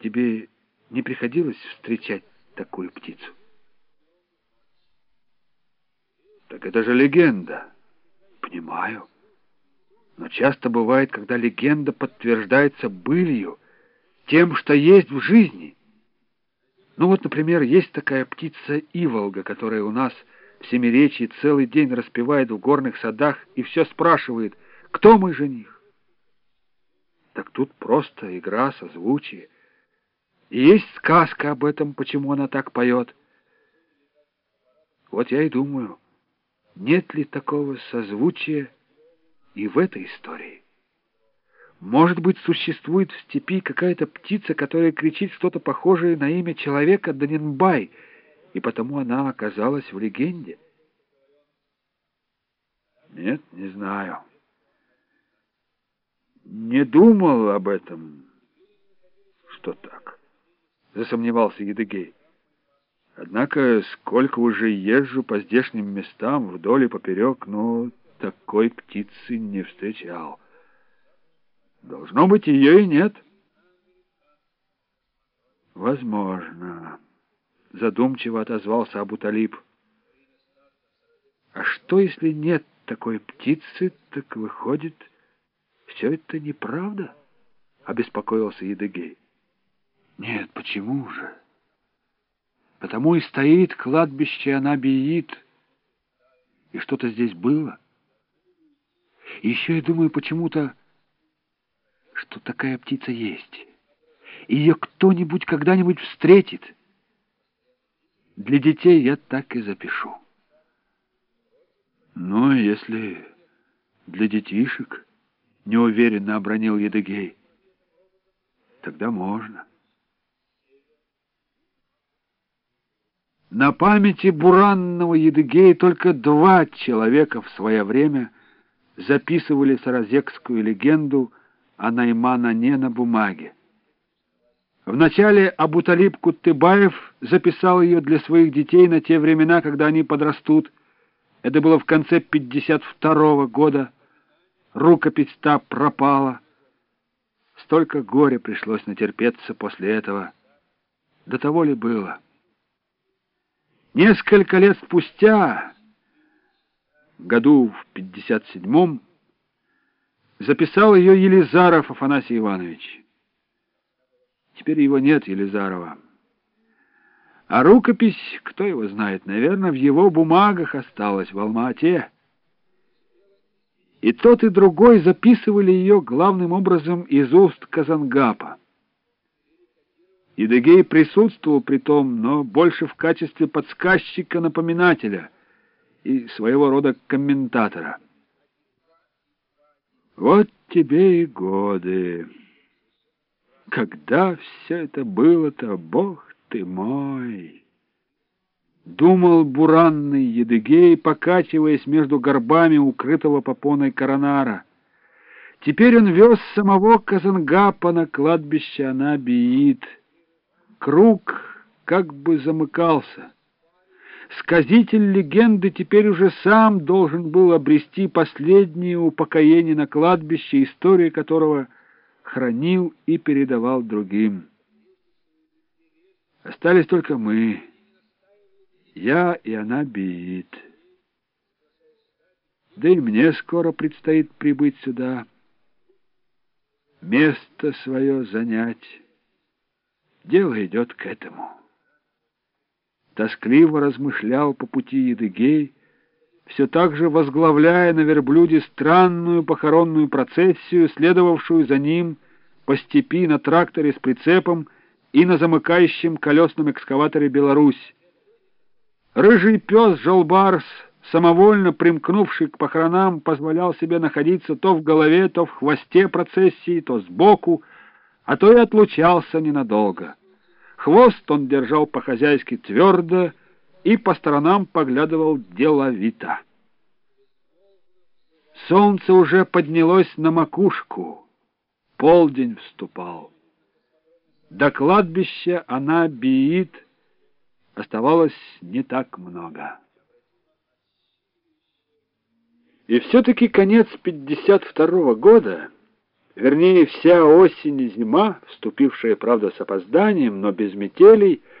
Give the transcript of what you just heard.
Тебе не приходилось встречать такую птицу? Так это же легенда. Понимаю. Но часто бывает, когда легенда подтверждается былью, тем, что есть в жизни. Ну вот, например, есть такая птица Иволга, которая у нас в Семиречье целый день распевает в горных садах и все спрашивает, кто мой жених? Так тут просто игра, созвучие. Есть сказка об этом, почему она так поет. Вот я и думаю, нет ли такого созвучия и в этой истории? Может быть, существует в степи какая-то птица, которая кричит что-то похожее на имя человека Данинбай, и потому она оказалась в легенде? Нет, не знаю. Не думал об этом, что так, засомневался Едыгей. Однако, сколько уже езжу по здешним местам, вдоль и поперек, но такой птицы не встречал. Должно быть, ее и нет. Возможно, задумчиво отозвался Абуталиб. А что, если нет такой птицы, так выходит, все это неправда? Обеспокоился Едыгей. Нет, почему же? Потому и стоит кладбище Анабиит. И что-то здесь было. И еще я думаю почему-то, что такая птица есть. И ее кто-нибудь когда-нибудь встретит. Для детей я так и запишу. Ну, если для детишек, неуверенно обронил Едыгей, тогда можно. На памяти буранного Едыгея только два человека в свое время записывали саразекскую легенду о Наймана-не на бумаге. Вначале Абуталиб Куттыбаев записал ее для своих детей на те времена, когда они подрастут. Это было в конце 52 -го года. Рукопись та пропала. Столько горя пришлось натерпеться после этого. До того ли было? Несколько лет спустя, году в 57-м, записал ее Елизаров Афанасий Иванович. Теперь его нет, Елизарова. А рукопись, кто его знает, наверное, в его бумагах осталась в Алма-Ате. И тот, и другой записывали ее главным образом из уст Казангапа. Идегей присутствовал при том, но больше в качестве подсказчика-напоминателя и своего рода комментатора. Вот тебе и годы. Когда все это было-то, бог ты мой! Думал буранный Едыгей, покачиваясь между горбами укрытого попоной коронара. Теперь он вез самого Казангапа на кладбище Анабиит — Круг как бы замыкался. Сказитель легенды теперь уже сам должен был обрести последнее упокоение на кладбище, история которого хранил и передавал другим. Остались только мы, я и она биит. Да и мне скоро предстоит прибыть сюда, место свое занять. Дело идет к этому. Тоскливо размышлял по пути Едыгей, все так же возглавляя на верблюде странную похоронную процессию, следовавшую за ним по степи на тракторе с прицепом и на замыкающем колесном экскаваторе «Беларусь». Рыжий пес Жолбарс, самовольно примкнувший к похоронам, позволял себе находиться то в голове, то в хвосте процессии, то сбоку, а то и отлучался ненадолго. Хвост он держал по-хозяйски твердо и по сторонам поглядывал деловито. Солнце уже поднялось на макушку, полдень вступал. До кладбища она биит, оставалось не так много. И все-таки конец 52 -го года — Вернее, вся осень и зима, вступившая, правда, с опозданием, но без метелей —